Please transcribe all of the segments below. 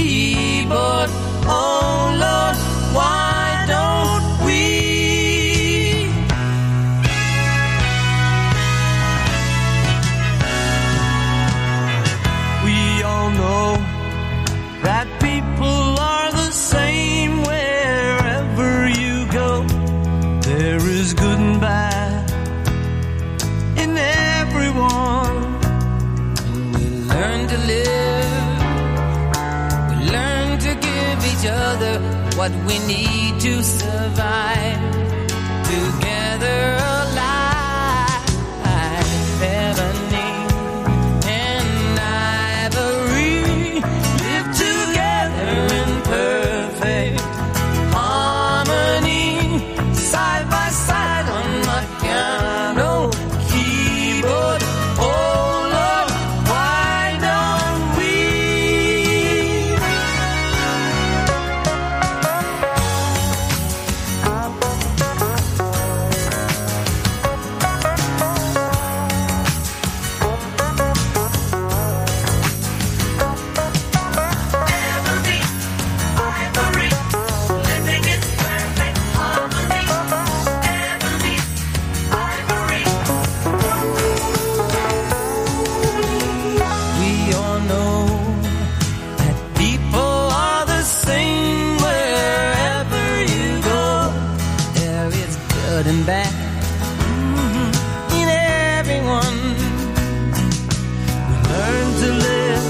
keyboard. Oh Lord, why don't we? We all know that people are the same wherever you go. There is good and bad in everyone. And we learn to live. Each other what we need to survive. and bad mm-hmm. in everyone. We learn to live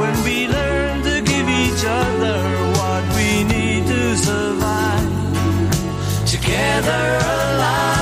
when we learn to give each other what we need to survive. Together alive.